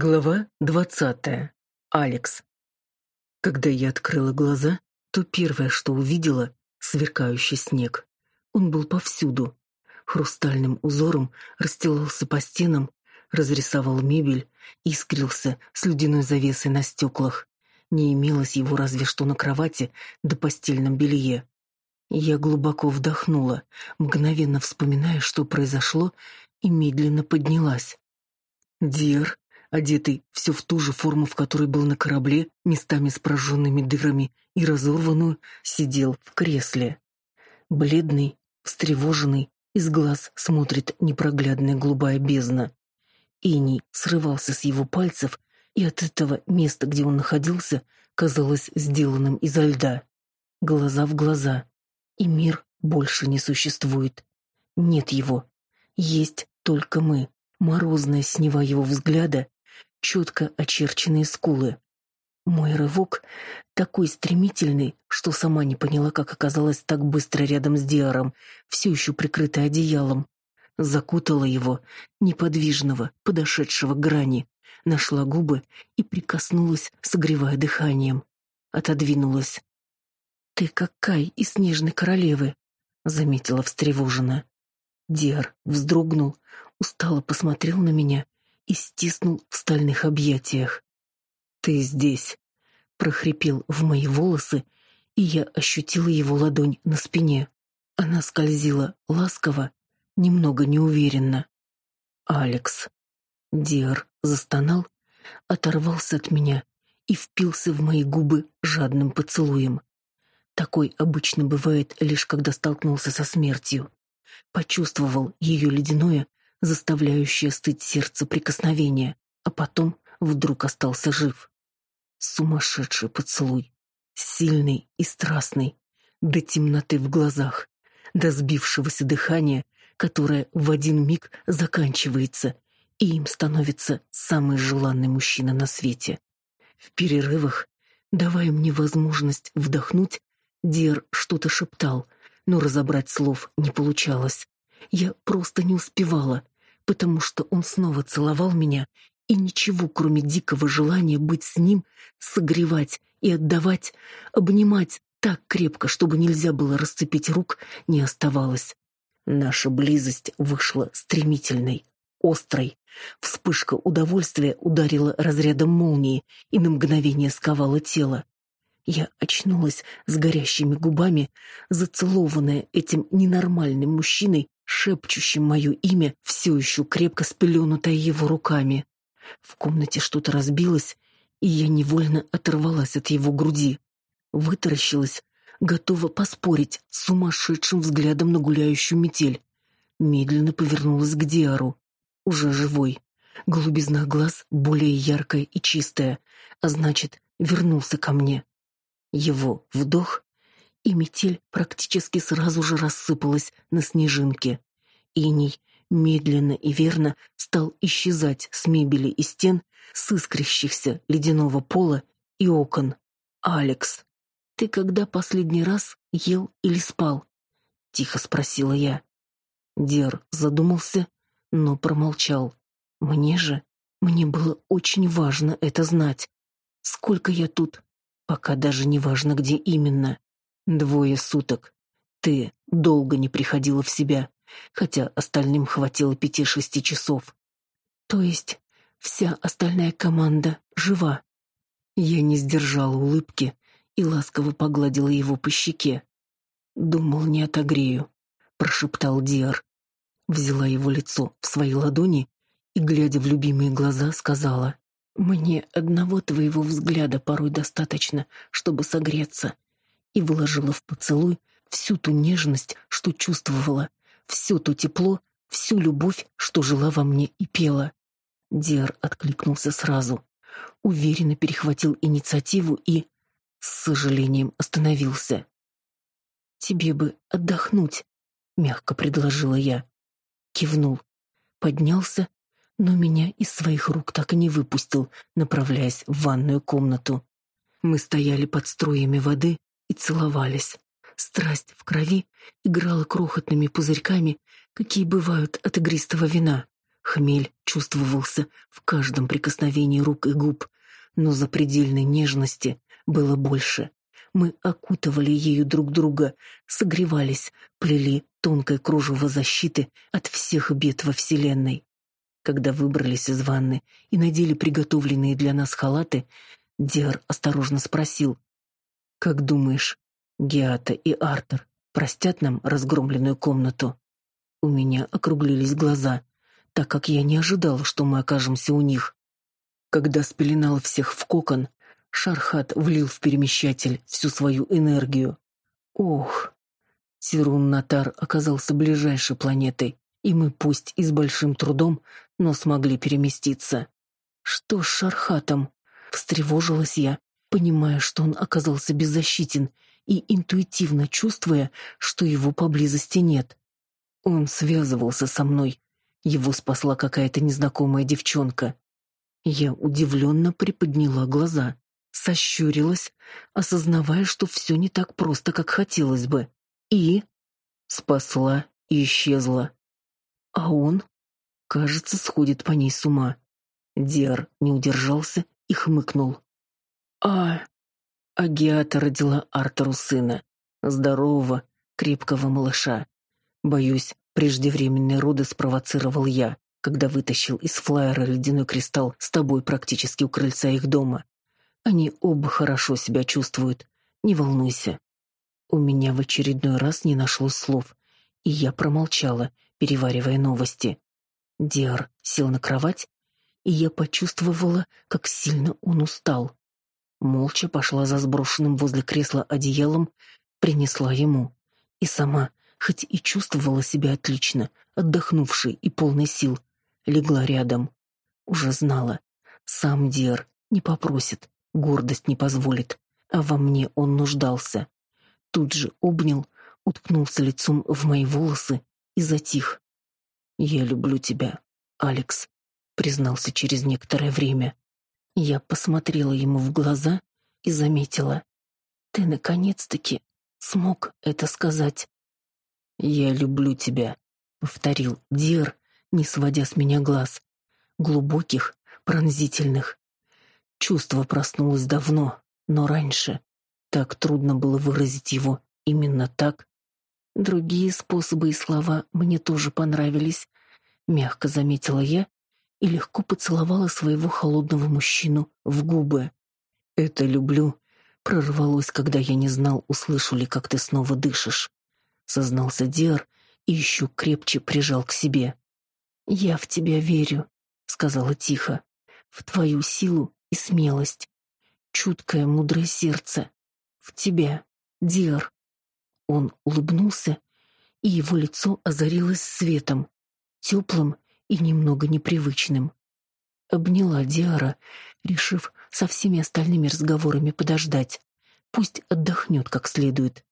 Глава двадцатая. Алекс. Когда я открыла глаза, то первое, что увидела — сверкающий снег. Он был повсюду. Хрустальным узором расстилался по стенам, разрисовал мебель, искрился с ледяной завесой на стеклах. Не имелось его разве что на кровати да постельном белье. Я глубоко вдохнула, мгновенно вспоминая, что произошло, и медленно поднялась. Дир одетый все в ту же форму, в которой был на корабле, местами с прожженными дырами и разорванную, сидел в кресле. Бледный, встревоженный, из глаз смотрит непроглядная голубая бездна. Иней срывался с его пальцев, и от этого места, где он находился, казалось сделанным изо льда. Глаза в глаза. И мир больше не существует. Нет его. Есть только мы. Морозная снева его взгляда четко очерченные скулы. Мой рывок такой стремительный, что сама не поняла, как оказалась так быстро рядом с Диаром, все еще прикрытой одеялом. Закутала его, неподвижного, подошедшего к грани, нашла губы и прикоснулась, согревая дыханием. Отодвинулась. «Ты как Кай из «Снежной королевы», — заметила встревоженно. Диар вздрогнул, устало посмотрел на меня и стиснул в стальных объятиях. «Ты здесь!» — прохрипел в мои волосы, и я ощутила его ладонь на спине. Она скользила ласково, немного неуверенно. «Алекс!» Диар застонал, оторвался от меня и впился в мои губы жадным поцелуем. Такой обычно бывает лишь когда столкнулся со смертью. Почувствовал ее ледяное, заставляющее стыть сердце прикосновения, а потом вдруг остался жив. Сумасшедший поцелуй, сильный и страстный, до темноты в глазах, до сбившегося дыхания, которое в один миг заканчивается, и им становится самый желанный мужчина на свете. В перерывах, давая мне возможность вдохнуть, Дер что-то шептал, но разобрать слов не получалось. Я просто не успевала, потому что он снова целовал меня, и ничего, кроме дикого желания быть с ним, согревать и отдавать, обнимать так крепко, чтобы нельзя было расцепить рук, не оставалось. Наша близость вышла стремительной, острой. Вспышка удовольствия ударила разрядом молнии и на мгновение сковала тело. Я очнулась с горящими губами, зацелованная этим ненормальным мужчиной, шепчущим мое имя, все еще крепко спеленутое его руками. В комнате что-то разбилось, и я невольно оторвалась от его груди. Вытаращилась, готова поспорить с сумасшедшим взглядом на гуляющую метель. Медленно повернулась к Диару, уже живой. Голубизна глаз более яркая и чистая, а значит, вернулся ко мне. Его вдох и метель практически сразу же рассыпалась на снежинки. Иней медленно и верно стал исчезать с мебели и стен, с искрящихся ледяного пола и окон. «Алекс, ты когда последний раз ел или спал?» — тихо спросила я. Дер задумался, но промолчал. Мне же, мне было очень важно это знать. Сколько я тут? Пока даже не важно, где именно. Двое суток. Ты долго не приходила в себя, хотя остальным хватило пяти-шести часов. То есть вся остальная команда жива. Я не сдержала улыбки и ласково погладила его по щеке. Думал, не отогрею, прошептал Диар. Взяла его лицо в свои ладони и, глядя в любимые глаза, сказала: "Мне одного твоего взгляда порой достаточно, чтобы согреться" и выложила в поцелуй всю ту нежность, что чувствовала, все то тепло, всю любовь, что жила во мне и пела. Диар откликнулся сразу, уверенно перехватил инициативу и, с сожалением, остановился. «Тебе бы отдохнуть», — мягко предложила я. Кивнул, поднялся, но меня из своих рук так и не выпустил, направляясь в ванную комнату. Мы стояли под струями воды, и целовались. Страсть в крови играла крохотными пузырьками, какие бывают от игристого вина. Хмель чувствовался в каждом прикосновении рук и губ, но запредельной нежности было больше. Мы окутывали ею друг друга, согревались, плели тонкое кружево защиты от всех бед во Вселенной. Когда выбрались из ванны и надели приготовленные для нас халаты, Диар осторожно спросил, «Как думаешь, Геата и Артер простят нам разгромленную комнату?» У меня округлились глаза, так как я не ожидал, что мы окажемся у них. Когда спеленал всех в кокон, Шархат влил в перемещатель всю свою энергию. Ох, Тирун-Натар оказался ближайшей планетой, и мы, пусть и с большим трудом, но смогли переместиться. Что с Шархатом? Встревожилась я, понимая, что он оказался беззащитен и интуитивно чувствуя, что его поблизости нет. Он связывался со мной. Его спасла какая-то незнакомая девчонка. Я удивленно приподняла глаза сощурилась, осознавая, что все не так просто, как хотелось бы. И спасла и исчезла. А он, кажется, сходит по ней с ума. Диар не удержался и хмыкнул. А Агиата родила Артуру сына, здорового, крепкого малыша. Боюсь, преждевременные роды спровоцировал я, когда вытащил из флайера ледяной кристалл с тобой практически у крыльца их дома. Они оба хорошо себя чувствуют. Не волнуйся. У меня в очередной раз не нашлось слов, и я промолчала, переваривая новости. Диар сел на кровать, и я почувствовала, как сильно он устал. Молча пошла за сброшенным возле кресла одеялом, принесла ему. И сама, хоть и чувствовала себя отлично, отдохнувшей и полной сил, легла рядом. Уже знала, сам Диар не попросит, Гордость не позволит, а во мне он нуждался. Тут же обнял, уткнулся лицом в мои волосы и затих. «Я люблю тебя, Алекс», — признался через некоторое время. Я посмотрела ему в глаза и заметила. «Ты наконец-таки смог это сказать». «Я люблю тебя», — повторил Дир, не сводя с меня глаз. Глубоких, пронзительных. Чувство проснулось давно, но раньше. Так трудно было выразить его именно так. Другие способы и слова мне тоже понравились. Мягко заметила я и легко поцеловала своего холодного мужчину в губы. «Это люблю», прорвалось, когда я не знал, услышу ли, как ты снова дышишь. Сознался Диар и еще крепче прижал к себе. «Я в тебя верю», — сказала тихо, — «в твою силу и смелость. Чуткое, мудрое сердце. В тебя, Диар. Он улыбнулся, и его лицо озарилось светом, теплым и немного непривычным. Обняла Диара, решив со всеми остальными разговорами подождать. Пусть отдохнет как следует.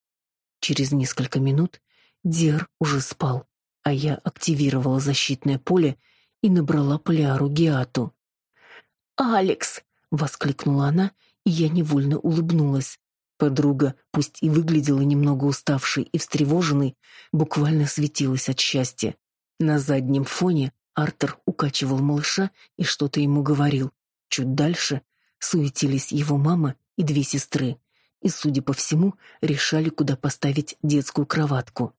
Через несколько минут Диар уже спал, а я активировала защитное поле и набрала поляру Геату. «Алекс!» — воскликнула она, и я невольно улыбнулась. Подруга, пусть и выглядела немного уставшей и встревоженной, буквально светилась от счастья. На заднем фоне Артер укачивал малыша и что-то ему говорил. Чуть дальше суетились его мама и две сестры, и, судя по всему, решали, куда поставить детскую кроватку.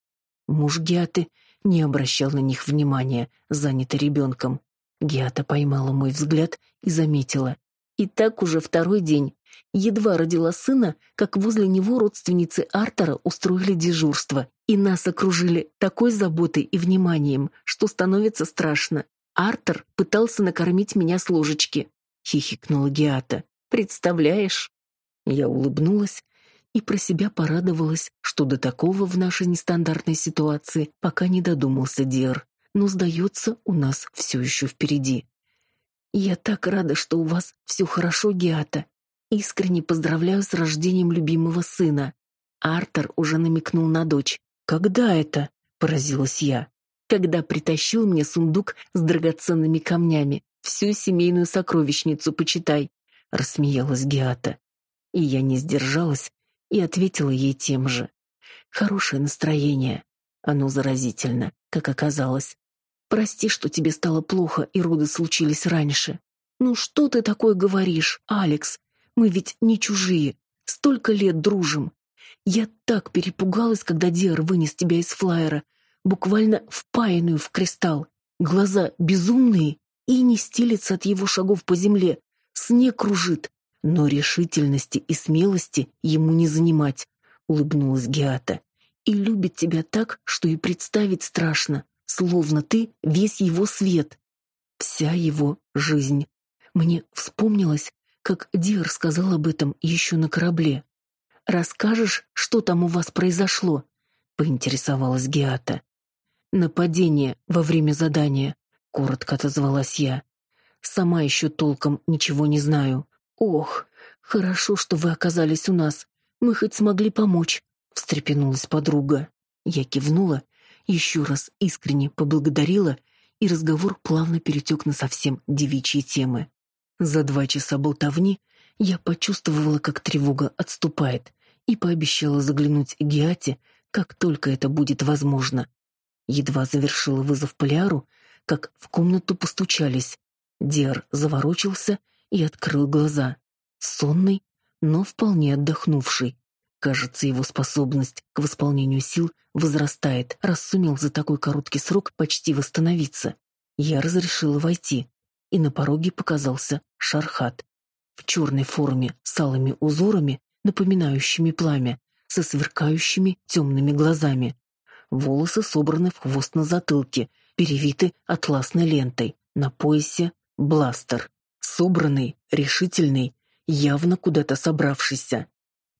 Муж Гиаты не обращал на них внимания, занятый ребенком. Гиата поймала мой взгляд и заметила. И так уже второй день. Едва родила сына, как возле него родственницы Артера устроили дежурство, и нас окружили такой заботой и вниманием, что становится страшно. Артер пытался накормить меня с ложечки, хихикнула Гиата. Представляешь? Я улыбнулась и про себя порадовалась, что до такого в нашей нестандартной ситуации пока не додумался Диар но, сдается, у нас все еще впереди. Я так рада, что у вас все хорошо, Геата. Искренне поздравляю с рождением любимого сына. Артер уже намекнул на дочь. Когда это? поразилась я. Когда притащил мне сундук с драгоценными камнями. Всю семейную сокровищницу почитай, рассмеялась Геата. И я не сдержалась и ответила ей тем же. Хорошее настроение. Оно заразительно, как оказалось. Прости, что тебе стало плохо и роды случились раньше. Ну что ты такое говоришь, Алекс? Мы ведь не чужие. Столько лет дружим. Я так перепугалась, когда Диар вынес тебя из флайера, буквально впаянную в кристалл. Глаза безумные и не стелится от его шагов по земле. Снег кружит, но решительности и смелости ему не занимать, улыбнулась Геата. И любит тебя так, что и представить страшно словно ты весь его свет, вся его жизнь. Мне вспомнилось, как Дир сказал об этом еще на корабле. «Расскажешь, что там у вас произошло?» — поинтересовалась Геата. «Нападение во время задания», — коротко отозвалась я. «Сама еще толком ничего не знаю. Ох, хорошо, что вы оказались у нас. Мы хоть смогли помочь», — встрепенулась подруга. Я кивнула еще раз искренне поблагодарила, и разговор плавно перетек на совсем девичьи темы. За два часа болтовни я почувствовала, как тревога отступает, и пообещала заглянуть Геате, как только это будет возможно. Едва завершила вызов Поляру, как в комнату постучались. Диар заворочился и открыл глаза. Сонный, но вполне отдохнувший. Кажется, его способность к восполнению сил возрастает, раз сумел за такой короткий срок почти восстановиться. Я разрешила войти, и на пороге показался Шархат. В черной форме с алыми узорами, напоминающими пламя, со сверкающими темными глазами. Волосы собраны в хвост на затылке, перевиты атласной лентой. На поясе — бластер. Собранный, решительный, явно куда-то собравшийся.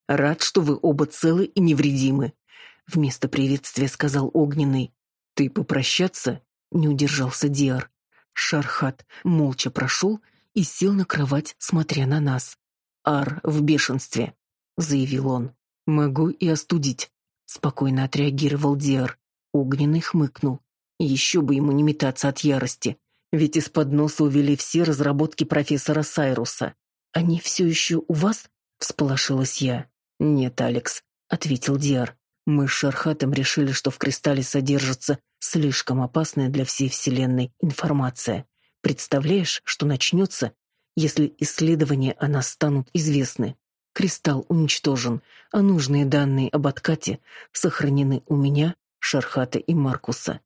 Рад, что вы оба целы и невредимы, вместо приветствия сказал Огненный. Ты попрощаться? не удержался Диар. Шархат молча прошел и сел на кровать, смотря на нас. Ар в бешенстве, заявил он. Могу и остудить, спокойно отреагировал Диар. Огненный хмыкнул. Еще бы ему не метаться от ярости, ведь из-под носа увели все разработки профессора Сайруса. Они все еще у вас? всполошилась я. «Нет, Алекс», — ответил Диар. «Мы с Шархатом решили, что в кристалле содержится слишком опасная для всей Вселенной информация. Представляешь, что начнется, если исследования о нас станут известны? Кристалл уничтожен, а нужные данные об откате сохранены у меня, Шархата и Маркуса.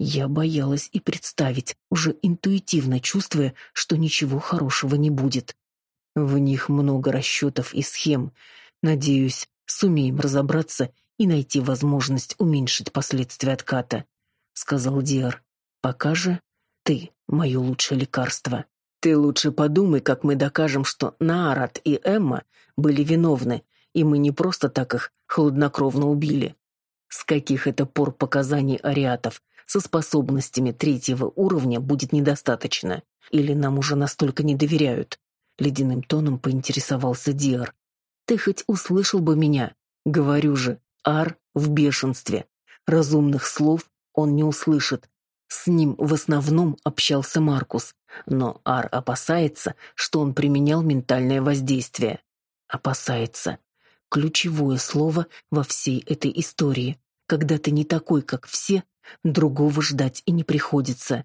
Я боялась и представить, уже интуитивно чувствуя, что ничего хорошего не будет. В них много расчетов и схем, Надеюсь, сумеем разобраться и найти возможность уменьшить последствия отката, сказал Диар. Пока же ты мое лучшее лекарство. Ты лучше подумай, как мы докажем, что Наарат и Эмма были виновны, и мы не просто так их хладнокровно убили. С каких это пор показаний ариатов со способностями третьего уровня будет недостаточно? Или нам уже настолько не доверяют? Ледяным тоном поинтересовался Диар. Ты хоть услышал бы меня. Говорю же, Ар в бешенстве. Разумных слов он не услышит. С ним в основном общался Маркус, но Ар опасается, что он применял ментальное воздействие. Опасается. Ключевое слово во всей этой истории. Когда ты не такой, как все, другого ждать и не приходится.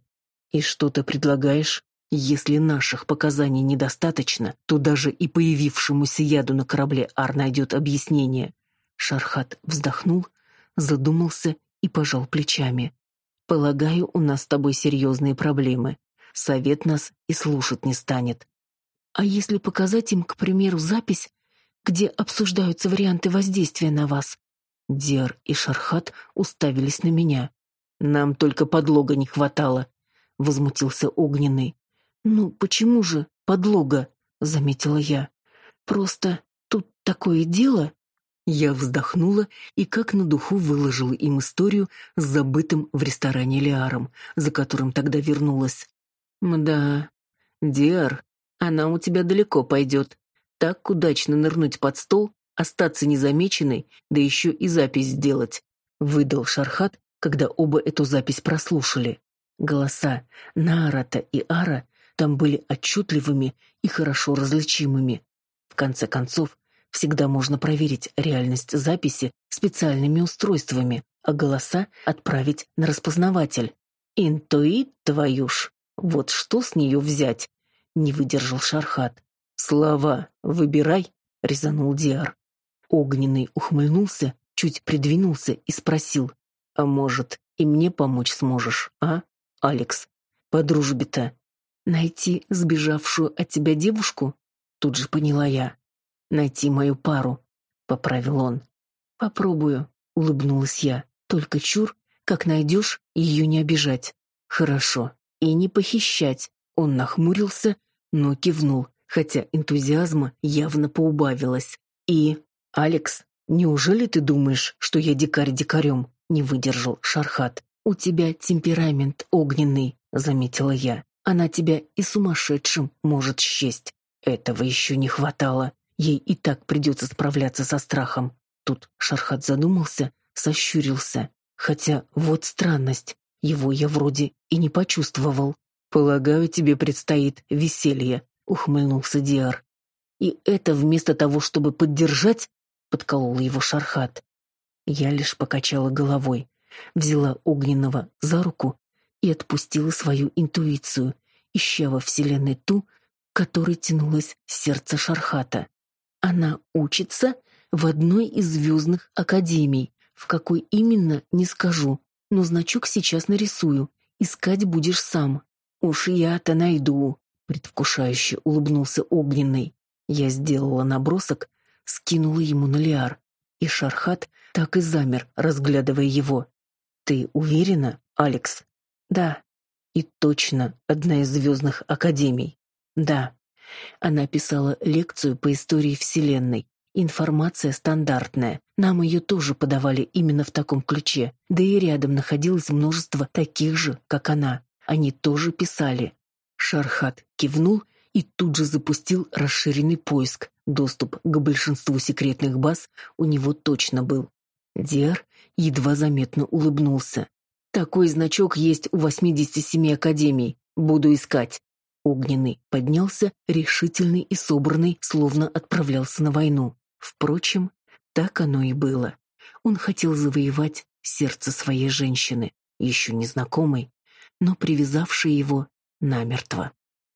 И что ты предлагаешь? Если наших показаний недостаточно, то даже и появившемуся яду на корабле Ар найдет объяснение. Шархат вздохнул, задумался и пожал плечами. Полагаю, у нас с тобой серьезные проблемы. Совет нас и слушать не станет. А если показать им, к примеру, запись, где обсуждаются варианты воздействия на вас? Дер и Шархат уставились на меня. Нам только подлога не хватало, возмутился Огненный. «Ну, почему же подлога?» — заметила я. «Просто тут такое дело...» Я вздохнула и как на духу выложила им историю с забытым в ресторане Лиаром, за которым тогда вернулась. «Мда, Диар, она у тебя далеко пойдет. Так удачно нырнуть под стол, остаться незамеченной, да еще и запись сделать», — выдал Шархат, когда оба эту запись прослушали. Голоса Наарата и Ара там были отчетливыми и хорошо различимыми. В конце концов, всегда можно проверить реальность записи специальными устройствами, а голоса отправить на распознаватель. Интуит твою ж. Вот что с нее взять? Не выдержал Шархат. Слова выбирай, резанул Диар. Огненный ухмыльнулся, чуть придвинулся и спросил: "А может, и мне помочь сможешь, а, Алекс? По дружбе-то найти сбежавшую от тебя девушку?" Тут же поняла я. "Найти мою пару", поправил он. "Попробую", улыбнулась я. "Только чур, как найдешь, ее не обижать". "Хорошо. И не похищать". Он нахмурился, но кивнул хотя энтузиазма явно поубавилось. И Алекс, неужели ты думаешь, что я дикарь дикарем? Не выдержал Шархат. У тебя темперамент огненный, заметила я. Она тебя и сумасшедшим может счесть. Этого еще не хватало. Ей и так придется справляться со страхом. Тут Шархат задумался, сощурился. Хотя вот странность, его я вроде и не почувствовал. Полагаю, тебе предстоит веселье, ухмыльнулся Диар. И это вместо того, чтобы поддержать, подколол его Шархат. Я лишь покачала головой, взяла огненного за руку и отпустила свою интуицию, ища во вселенной ту, которой тянулось сердце Шархата. Она учится в одной из звездных академий, в какой именно не скажу, но значок сейчас нарисую. Искать будешь сам. Уж я-то найду предвкушающе улыбнулся огненный. Я сделала набросок, скинула ему на лиар, и Шархат так и замер, разглядывая его. Ты уверена, Алекс? Да. И точно одна из звездных академий. Да. Она писала лекцию по истории Вселенной. Информация стандартная. Нам ее тоже подавали именно в таком ключе. Да и рядом находилось множество таких же, как она. Они тоже писали. Шархат кивнул и тут же запустил расширенный поиск. Доступ к большинству секретных баз у него точно был. Диар едва заметно улыбнулся. Такой значок есть у 87 академий. Буду искать. Огненный поднялся, решительный и собранный, словно отправлялся на войну. Впрочем, так оно и было. Он хотел завоевать сердце своей женщины, еще незнакомой, но привязавшей его намертво.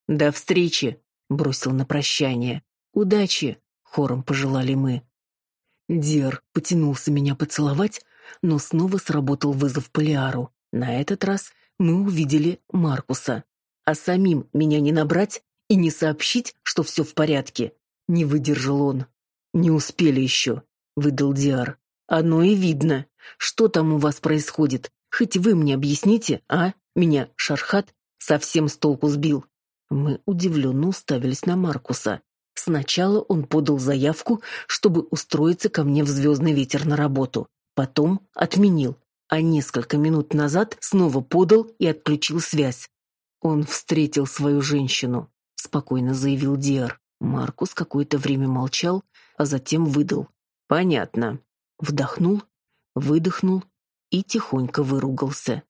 «До встречи!» — бросил на прощание. «Удачи!» — хором пожелали мы. Дер потянулся меня поцеловать, но снова сработал вызов Полиару. На этот раз мы увидели Маркуса. А самим меня не набрать и не сообщить, что все в порядке. Не выдержал он. «Не успели еще», — выдал Диар. «Оно и видно. Что там у вас происходит? Хоть вы мне объясните, а? Меня Шархат совсем с толку сбил. Мы удивленно уставились на Маркуса. Сначала он подал заявку, чтобы устроиться ко мне в «Звездный ветер» на работу. Потом отменил, а несколько минут назад снова подал и отключил связь. Он встретил свою женщину, спокойно заявил Диар. Маркус какое-то время молчал, а затем выдал: "Понятно". Вдохнул, выдохнул и тихонько выругался.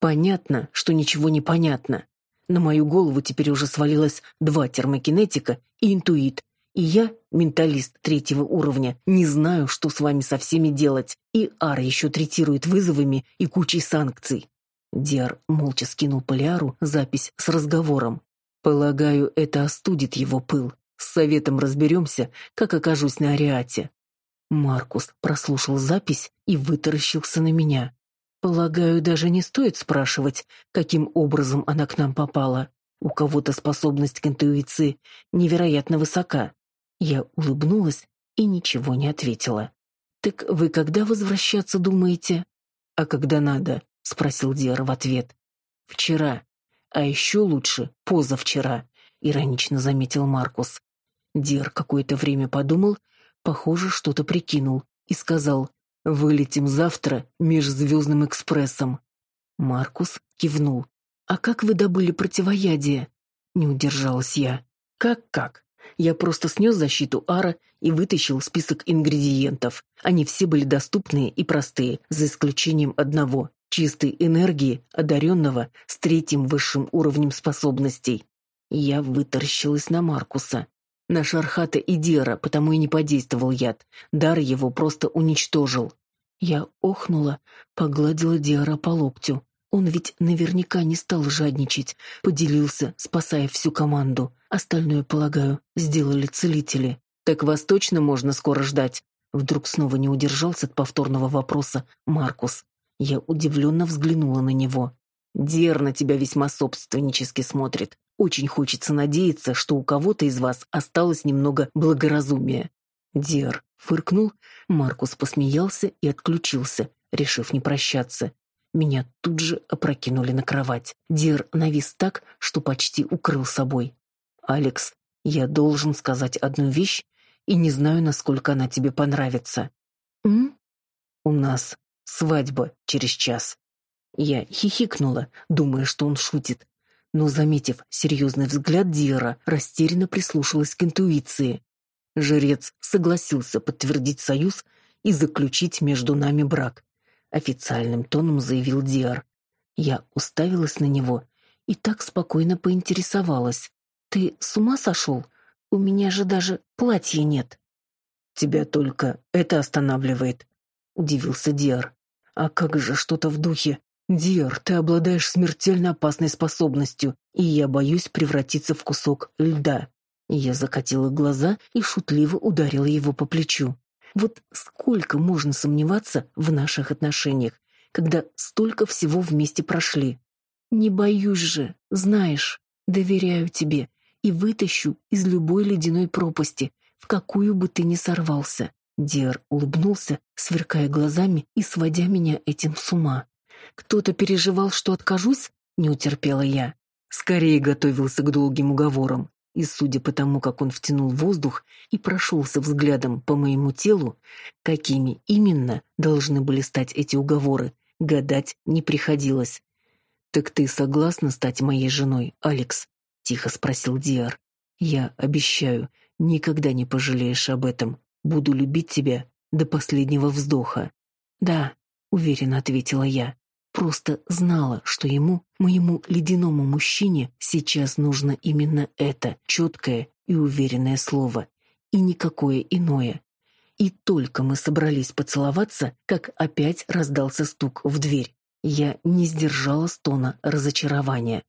Понятно, что ничего не понятно. На мою голову теперь уже свалилось два термокинетика и интуит. И я, менталист третьего уровня, не знаю, что с вами со всеми делать. И Ар еще третирует вызовами и кучей санкций. Диар молча скинул Полиару запись с разговором. Полагаю, это остудит его пыл. С советом разберемся, как окажусь на Ариате. Маркус прослушал запись и вытаращился на меня. Полагаю, даже не стоит спрашивать, каким образом она к нам попала. У кого-то способность к интуиции невероятно высока. Я улыбнулась и ничего не ответила. Так вы когда возвращаться думаете? А когда надо? Спросил Диар в ответ. Вчера. А еще лучше позавчера, иронично заметил Маркус. Дир какое-то время подумал, похоже, что-то прикинул и сказал: Вылетим завтра межзвездным экспрессом. Маркус кивнул. А как вы добыли противоядие? Не удержалась я. Как-как? Я просто снес защиту Ара и вытащил список ингредиентов. Они все были доступные и простые, за исключением одного чистой энергии, одаренного с третьим высшим уровнем способностей. Я вытаращилась на Маркуса. На Шархата и Дера потому и не подействовал яд. Дар его просто уничтожил. Я охнула, погладила Диара по локтю. Он ведь наверняка не стал жадничать, поделился, спасая всю команду. Остальное, полагаю, сделали целители. Так вас точно можно скоро ждать? Вдруг снова не удержался от повторного вопроса Маркус. Я удивленно взглянула на него. Дер на тебя весьма собственнически смотрит. Очень хочется надеяться, что у кого-то из вас осталось немного благоразумия. Дер фыркнул, Маркус посмеялся и отключился, решив не прощаться. Меня тут же опрокинули на кровать. Дер навис так, что почти укрыл собой. «Алекс, я должен сказать одну вещь, и не знаю, насколько она тебе понравится. М? У нас свадьба через час. Я хихикнула, думая, что он шутит, но, заметив серьезный взгляд Диера, растерянно прислушалась к интуиции. Жрец согласился подтвердить союз и заключить между нами брак. Официальным тоном заявил Диар. Я уставилась на него и так спокойно поинтересовалась. «Ты с ума сошел? У меня же даже платья нет». «Тебя только это останавливает», — удивился Диар. «А как же что-то в духе? Диар, ты обладаешь смертельно опасной способностью, и я боюсь превратиться в кусок льда». Я закатила глаза и шутливо ударила его по плечу. Вот сколько можно сомневаться в наших отношениях, когда столько всего вместе прошли? Не боюсь же, знаешь, доверяю тебе и вытащу из любой ледяной пропасти, в какую бы ты ни сорвался. Диар улыбнулся, сверкая глазами и сводя меня этим с ума. Кто-то переживал, что откажусь? Не утерпела я. Скорее готовился к долгим уговорам. И судя по тому, как он втянул воздух и прошелся взглядом по моему телу, какими именно должны были стать эти уговоры, гадать не приходилось. «Так ты согласна стать моей женой, Алекс?» — тихо спросил Диар. «Я обещаю, никогда не пожалеешь об этом. Буду любить тебя до последнего вздоха». «Да», — уверенно ответила я. Просто знала, что ему, моему ледяному мужчине, сейчас нужно именно это, четкое и уверенное слово, и никакое иное. И только мы собрались поцеловаться, как опять раздался стук в дверь. Я не сдержала стона разочарования.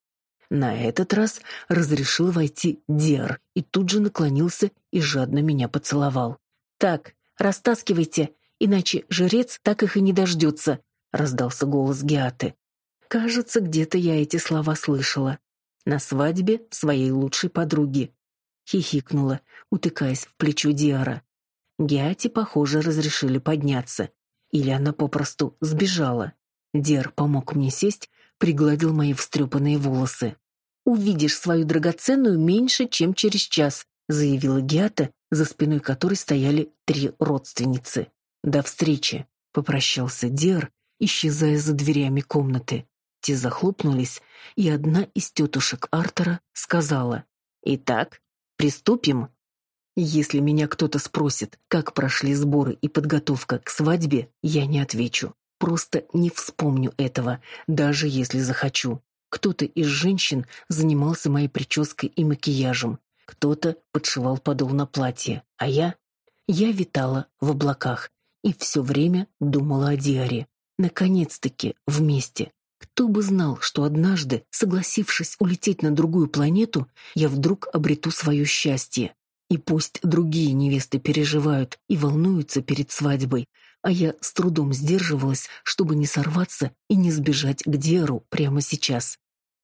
На этот раз разрешил войти Диар и тут же наклонился и жадно меня поцеловал. «Так, растаскивайте, иначе жрец так их и не дождется», раздался голос Геаты. Кажется, где-то я эти слова слышала. На свадьбе своей лучшей подруги. Хихикнула, утыкаясь в плечо Диара. Геате, похоже, разрешили подняться. Или она попросту сбежала. Диар помог мне сесть, пригладил мои встрепанные волосы. «Увидишь свою драгоценную меньше, чем через час», заявила Геата, за спиной которой стояли три родственницы. «До встречи», — попрощался Диар исчезая за дверями комнаты. Те захлопнулись, и одна из тетушек Артера сказала, «Итак, приступим?» Если меня кто-то спросит, как прошли сборы и подготовка к свадьбе, я не отвечу. Просто не вспомню этого, даже если захочу. Кто-то из женщин занимался моей прической и макияжем, кто-то подшивал подол на платье, а я... Я витала в облаках и все время думала о Диаре. Наконец-таки вместе. Кто бы знал, что однажды, согласившись улететь на другую планету, я вдруг обрету свое счастье. И пусть другие невесты переживают и волнуются перед свадьбой, а я с трудом сдерживалась, чтобы не сорваться и не сбежать к Диару прямо сейчас.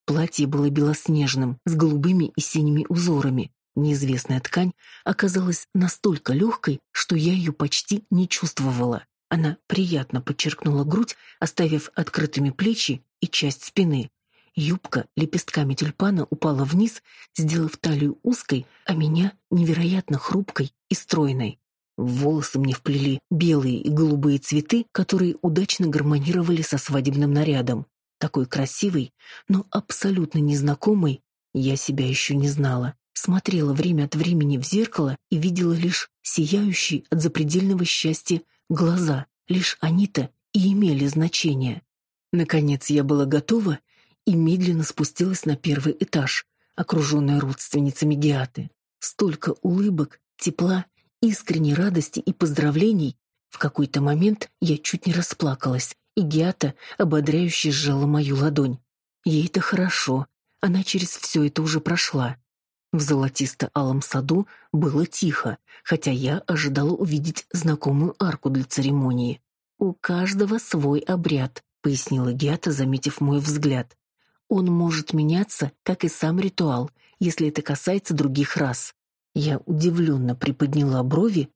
Платье было белоснежным, с голубыми и синими узорами. Неизвестная ткань оказалась настолько легкой, что я ее почти не чувствовала. Она приятно подчеркнула грудь, оставив открытыми плечи и часть спины. Юбка лепестками тюльпана упала вниз, сделав талию узкой, а меня невероятно хрупкой и стройной. В волосы мне вплели белые и голубые цветы, которые удачно гармонировали со свадебным нарядом. Такой красивый, но абсолютно незнакомый, я себя еще не знала. Смотрела время от времени в зеркало и видела лишь сияющий от запредельного счастья глаза, лишь они-то и имели значение. Наконец я была готова и медленно спустилась на первый этаж, окруженная родственницами Геаты. Столько улыбок, тепла, искренней радости и поздравлений. В какой-то момент я чуть не расплакалась и Гиата ободряюще сжала мою ладонь. Ей-то хорошо, она через все это уже прошла. В золотисто-алом саду было тихо, хотя я ожидала увидеть знакомую арку для церемонии. «У каждого свой обряд», — пояснила Гиата, заметив мой взгляд. «Он может меняться, как и сам ритуал, если это касается других рас». Я удивленно приподняла брови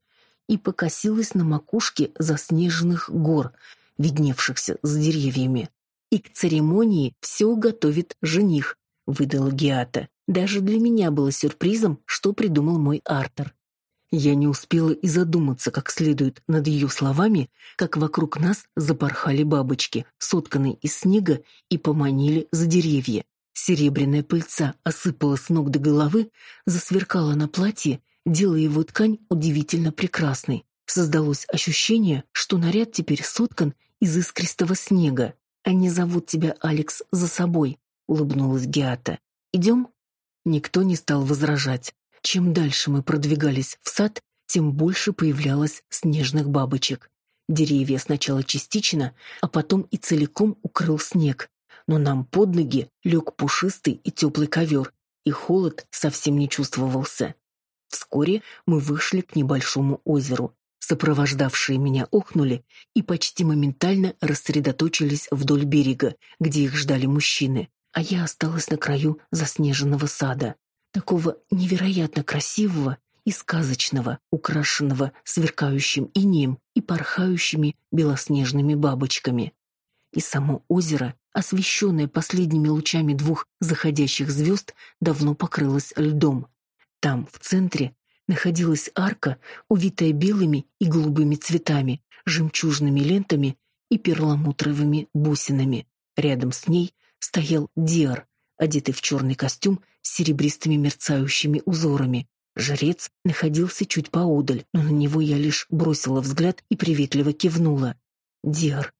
и покосилась на макушке заснеженных гор, видневшихся с деревьями. «И к церемонии все готовит жених», — выдала Гиата. Даже для меня было сюрпризом, что придумал мой Артер. Я не успела и задуматься как следует над ее словами, как вокруг нас запорхали бабочки, сотканные из снега, и поманили за деревья. Серебряная пыльца осыпала с ног до головы, засверкала на платье, делая его ткань удивительно прекрасной. Создалось ощущение, что наряд теперь соткан из искристого снега. «Они зовут тебя, Алекс, за собой», — улыбнулась Геата. «Идем?» Никто не стал возражать. Чем дальше мы продвигались в сад, тем больше появлялось снежных бабочек. Деревья сначала частично, а потом и целиком укрыл снег. Но нам под ноги лег пушистый и теплый ковер, и холод совсем не чувствовался. Вскоре мы вышли к небольшому озеру. Сопровождавшие меня охнули и почти моментально рассредоточились вдоль берега, где их ждали мужчины а я осталась на краю заснеженного сада, такого невероятно красивого и сказочного, украшенного сверкающим инеем и порхающими белоснежными бабочками. И само озеро, освещенное последними лучами двух заходящих звезд, давно покрылось льдом. Там, в центре, находилась арка, увитая белыми и голубыми цветами, жемчужными лентами и перламутровыми бусинами. Рядом с ней стоял Диар, одетый в черный костюм с серебристыми мерцающими узорами. Жрец находился чуть поодаль, но на него я лишь бросила взгляд и приветливо кивнула. Диар.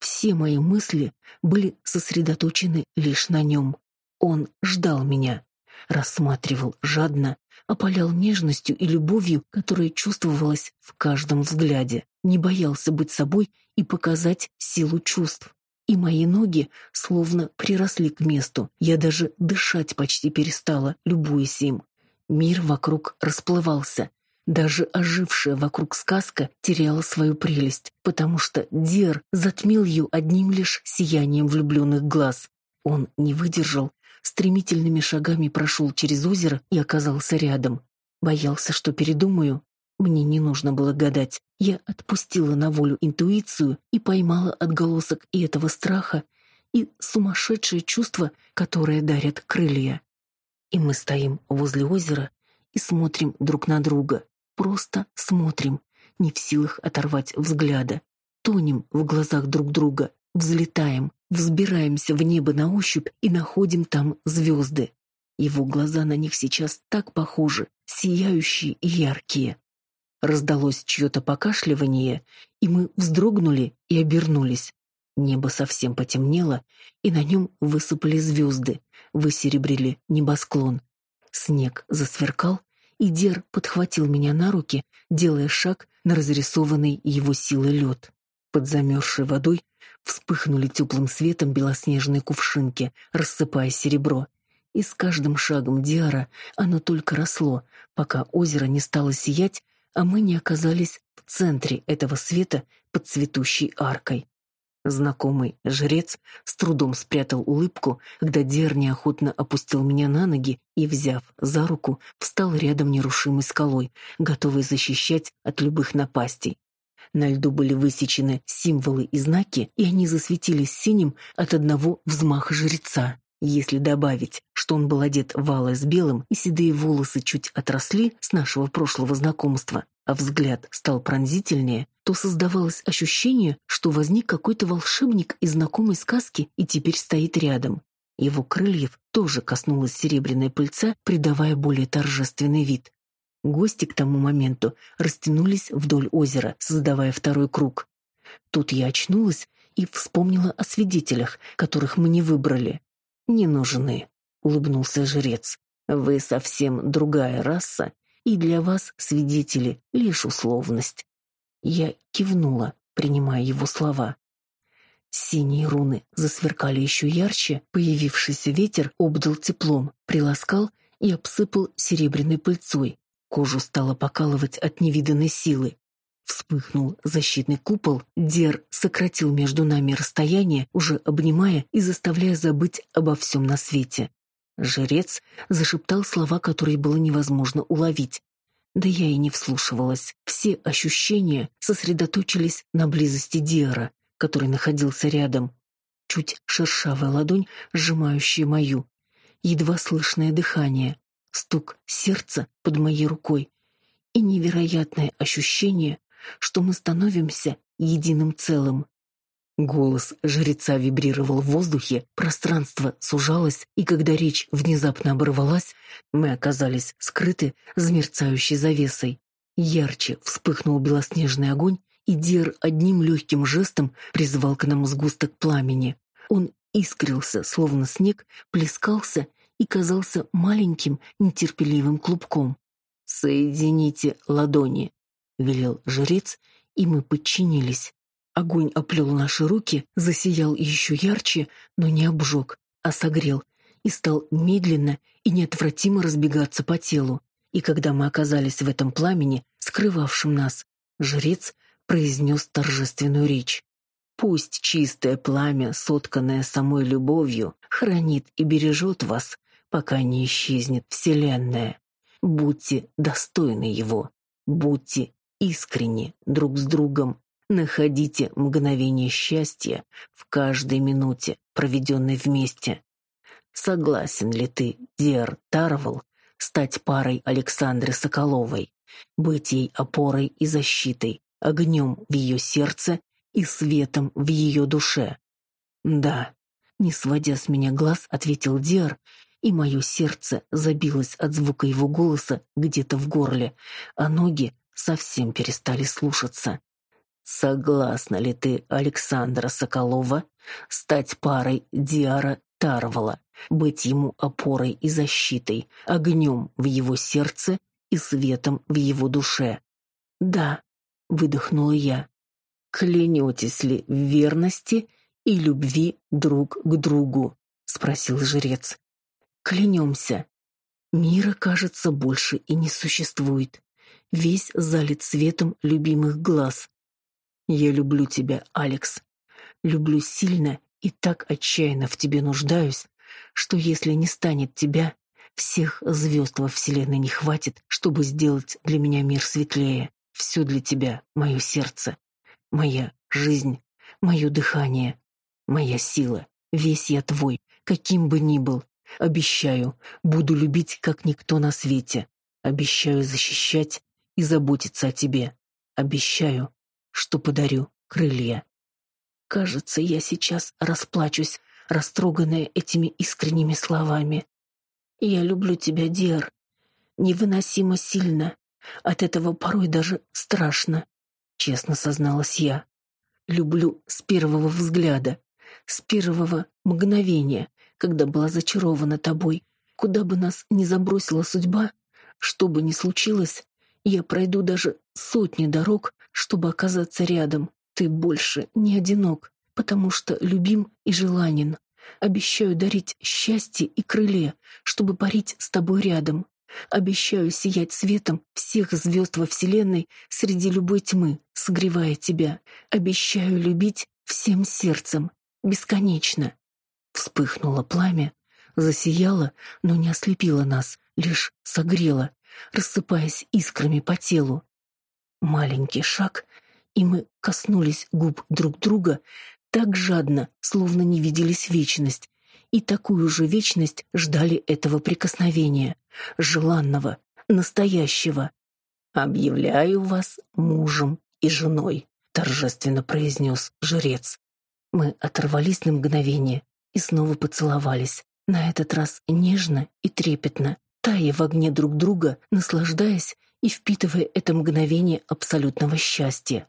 Все мои мысли были сосредоточены лишь на нем. Он ждал меня, рассматривал жадно, опалял нежностью и любовью, которая чувствовалась в каждом взгляде, не боялся быть собой и показать силу чувств и мои ноги словно приросли к месту. Я даже дышать почти перестала, любуясь им. Мир вокруг расплывался. Даже ожившая вокруг сказка теряла свою прелесть, потому что Дер затмил ее одним лишь сиянием влюбленных глаз. Он не выдержал, стремительными шагами прошел через озеро и оказался рядом. Боялся, что передумаю, мне не нужно было гадать. Я отпустила на волю интуицию и поймала отголосок и этого страха, и сумасшедшее чувство, которое дарят крылья. И мы стоим возле озера и смотрим друг на друга. Просто смотрим, не в силах оторвать взгляда. Тонем в глазах друг друга, взлетаем, взбираемся в небо на ощупь и находим там звезды. Его глаза на них сейчас так похожи, сияющие и яркие. Раздалось чье-то покашливание, и мы вздрогнули и обернулись. Небо совсем потемнело, и на нем высыпали звезды, высеребрили небосклон. Снег засверкал, и Дер подхватил меня на руки, делая шаг на разрисованный его силой лед. Под замерзшей водой вспыхнули теплым светом белоснежные кувшинки, рассыпая серебро. И с каждым шагом Диара оно только росло, пока озеро не стало сиять а мы не оказались в центре этого света под цветущей аркой. Знакомый жрец с трудом спрятал улыбку, когда Дер неохотно опустил меня на ноги и, взяв за руку, встал рядом нерушимой скалой, готовый защищать от любых напастей. На льду были высечены символы и знаки, и они засветились синим от одного взмаха жреца. Если добавить, что он был одет в алое с белым, и седые волосы чуть отросли с нашего прошлого знакомства, а взгляд стал пронзительнее, то создавалось ощущение, что возник какой-то волшебник из знакомой сказки и теперь стоит рядом. Его крыльев тоже коснулась серебряная пыльца, придавая более торжественный вид. Гости к тому моменту растянулись вдоль озера, создавая второй круг. Тут я очнулась и вспомнила о свидетелях, которых мы не выбрали не нужны, улыбнулся жрец. Вы совсем другая раса, и для вас свидетели лишь условность. Я кивнула, принимая его слова. Синие руны засверкали еще ярче, появившийся ветер обдал теплом, приласкал и обсыпал серебряной пыльцой. Кожу стало покалывать от невиданной силы. Вспыхнул защитный купол, Дер сократил между нами расстояние, уже обнимая и заставляя забыть обо всем на свете. Жрец зашептал слова, которые было невозможно уловить. Да я и не вслушивалась. Все ощущения сосредоточились на близости Диара, который находился рядом. Чуть шершавая ладонь, сжимающая мою. Едва слышное дыхание, стук сердца под моей рукой и невероятное ощущение, что мы становимся единым целым. Голос жреца вибрировал в воздухе, пространство сужалось, и когда речь внезапно оборвалась, мы оказались скрыты за мерцающей завесой. Ярче вспыхнул белоснежный огонь, и Дер одним легким жестом призвал к нам сгусток пламени. Он искрился, словно снег, плескался и казался маленьким, нетерпеливым клубком. «Соедините ладони», — велел жрец, и мы подчинились. Огонь оплел наши руки, засиял еще ярче, но не обжег, а согрел, и стал медленно и неотвратимо разбегаться по телу. И когда мы оказались в этом пламени, скрывавшем нас, жрец произнес торжественную речь. Пусть чистое пламя, сотканное самой любовью, хранит и бережет вас, пока не исчезнет Вселенная. Будьте достойны его, будьте искренни друг с другом, находите мгновение счастья в каждой минуте, проведенной вместе. Согласен ли ты, Диар Тарвал, стать парой Александры Соколовой, быть ей опорой и защитой, огнем в ее сердце и светом в ее душе? Да, не сводя с меня глаз, ответил Диар и мое сердце забилось от звука его голоса где-то в горле, а ноги совсем перестали слушаться. Согласна ли ты, Александра Соколова, стать парой Диара Тарвала, быть ему опорой и защитой, огнем в его сердце и светом в его душе? Да, выдохнула я. Клянетесь ли в верности и любви друг к другу? спросил жрец. Клянемся. Мира, кажется, больше и не существует. Весь залит светом любимых глаз. Я люблю тебя, Алекс. Люблю сильно и так отчаянно в тебе нуждаюсь, что если не станет тебя, всех звезд во вселенной не хватит, чтобы сделать для меня мир светлее. Все для тебя, мое сердце, моя жизнь, мое дыхание, моя сила. Весь я твой, каким бы ни был, Обещаю, буду любить как никто на свете. Обещаю защищать и заботиться о тебе. Обещаю, что подарю крылья. Кажется, я сейчас расплачусь, растроганная этими искренними словами. Я люблю тебя, Диар, невыносимо сильно. От этого порой даже страшно, честно созналась я. Люблю с первого взгляда, с первого мгновения, когда была зачарована тобой. Куда бы нас ни забросила судьба, что бы ни случилось, я пройду даже сотни дорог, чтобы оказаться рядом. Ты больше не одинок, потому что любим и желанен. Обещаю дарить счастье и крылья, чтобы парить с тобой рядом. Обещаю сиять светом всех звезд во Вселенной среди любой тьмы, согревая тебя. Обещаю любить всем сердцем, бесконечно. Вспыхнуло пламя, засияло, но не ослепило нас, лишь согрело, рассыпаясь искрами по телу. Маленький шаг, и мы коснулись губ друг друга так жадно, словно не виделись вечность, и такую же вечность ждали этого прикосновения, желанного, настоящего. «Объявляю вас мужем и женой», — торжественно произнес жрец. Мы оторвались на мгновение, и снова поцеловались. На этот раз нежно и трепетно, тая в огне друг друга, наслаждаясь и впитывая это мгновение абсолютного счастья.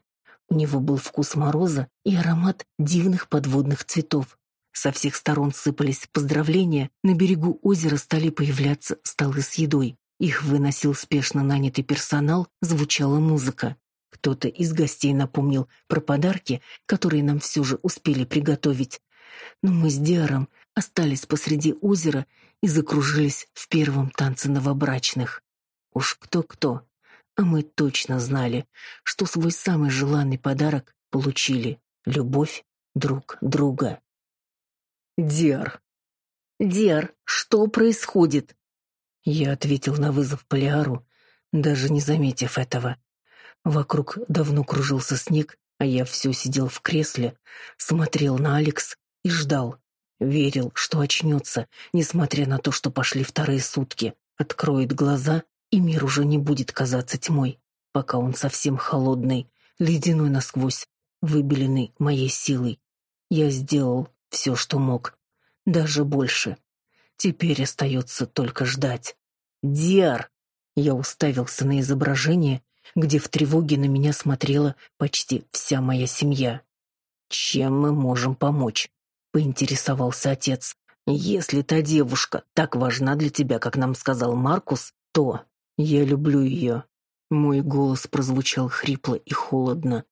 У него был вкус мороза и аромат дивных подводных цветов. Со всех сторон сыпались поздравления, на берегу озера стали появляться столы с едой. Их выносил спешно нанятый персонал, звучала музыка. кто-то из гостей напомнил про подарки, которые нам все же успели приготовить. Но мы с Диаром остались посреди озера и закружились в первом танце новобрачных. Уж кто-кто, а мы точно знали, что свой самый желанный подарок получили — любовь друг друга. Диар. Диар, что происходит? Я ответил на вызов Полиару, даже не заметив этого. Вокруг давно кружился снег, а я все сидел в кресле, смотрел на Алекс и ждал. Верил, что очнется, несмотря на то, что пошли вторые сутки. Откроет глаза, и мир уже не будет казаться тьмой, пока он совсем холодный, ледяной насквозь, выбеленный моей силой. Я сделал все, что мог. Даже больше. Теперь остается только ждать. «Диар!» Я уставился на изображение, где в тревоге на меня смотрела почти вся моя семья. «Чем мы можем помочь?» — поинтересовался отец. «Если та девушка так важна для тебя, как нам сказал Маркус, то я люблю ее». Мой голос прозвучал хрипло и холодно.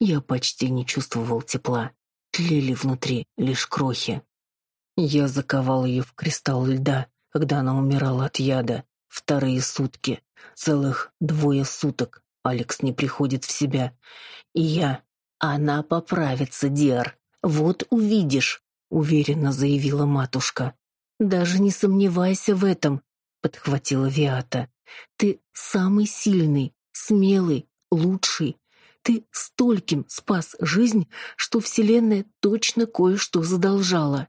Я почти не чувствовал тепла. Тлели внутри лишь крохи. Я заковал ее в кристалл льда, когда она умирала от яда. Вторые сутки, целых двое суток, Алекс не приходит в себя. И я... Она поправится, Диар. Вот увидишь, уверенно заявила матушка. Даже не сомневайся в этом, подхватила Виата. Ты самый сильный, смелый, лучший. Ты стольким спас жизнь, что вселенная точно кое-что задолжала.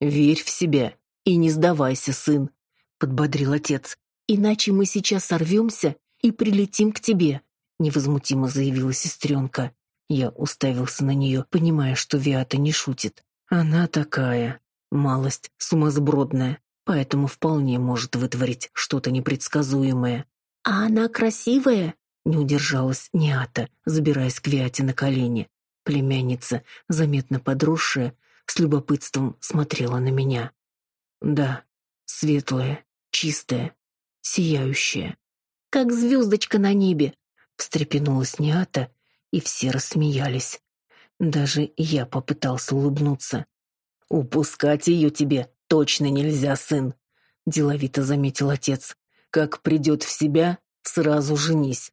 Верь в себя и не сдавайся, сын, подбодрил отец. Иначе мы сейчас сорвемся и прилетим к тебе невозмутимо заявила сестренка. Я уставился на нее, понимая, что Виата не шутит. Она такая, малость сумасбродная, поэтому вполне может вытворить что-то непредсказуемое. А она красивая? Не удержалась Ниата, забираясь к Виате на колени. Племянница, заметно подросшая, с любопытством смотрела на меня. Да, светлая, чистая, сияющая. Как звездочка на небе, встрепенулась Ниата, и все рассмеялись. Даже я попытался улыбнуться. «Упускать ее тебе точно нельзя, сын», — деловито заметил отец. «Как придет в себя, сразу женись».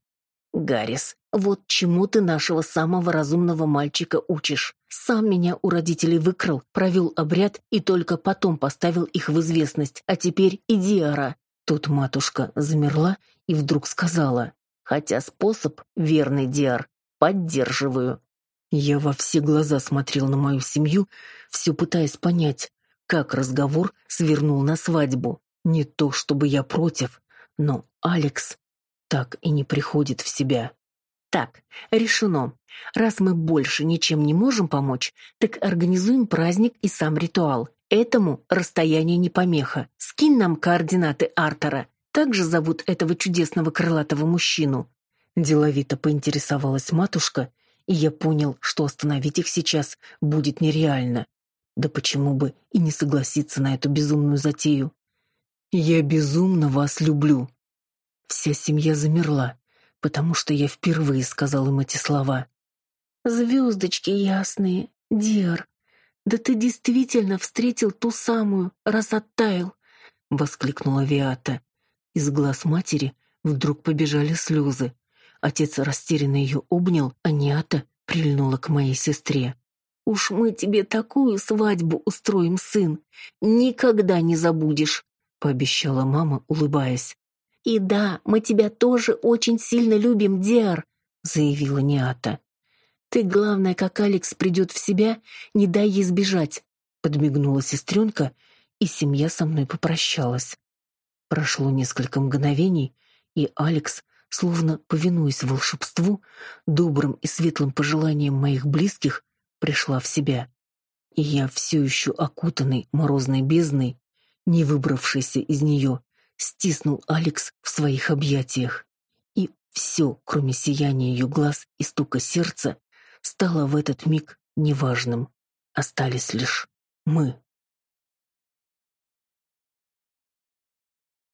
«Гаррис, вот чему ты нашего самого разумного мальчика учишь. Сам меня у родителей выкрал, провел обряд и только потом поставил их в известность. А теперь иди, Ара». Тут матушка замерла и вдруг сказала хотя способ верный, Диар, поддерживаю. Я во все глаза смотрел на мою семью, все пытаясь понять, как разговор свернул на свадьбу. Не то чтобы я против, но Алекс так и не приходит в себя. Так, решено. Раз мы больше ничем не можем помочь, так организуем праздник и сам ритуал. Этому расстояние не помеха. Скинь нам координаты Артера также зовут этого чудесного крылатого мужчину?» Деловито поинтересовалась матушка, и я понял, что остановить их сейчас будет нереально. Да почему бы и не согласиться на эту безумную затею? «Я безумно вас люблю». Вся семья замерла, потому что я впервые сказал им эти слова. «Звездочки ясные, Диар, да ты действительно встретил ту самую, раз оттаял!» — воскликнула Виата. Из глаз матери вдруг побежали слезы. Отец растерянно ее обнял, а Ниата прильнула к моей сестре. «Уж мы тебе такую свадьбу устроим, сын! Никогда не забудешь!» — пообещала мама, улыбаясь. «И да, мы тебя тоже очень сильно любим, Диар!» — заявила Ниата. «Ты, главное, как Алекс придет в себя, не дай ей сбежать!» — подмигнула сестренка, и семья со мной попрощалась. Прошло несколько мгновений, и Алекс, словно повинуясь волшебству, добрым и светлым пожеланиям моих близких, пришла в себя. И я все еще окутанный морозной бездной, не выбравшийся из нее, стиснул Алекс в своих объятиях. И все, кроме сияния ее глаз и стука сердца, стало в этот миг неважным. Остались лишь мы.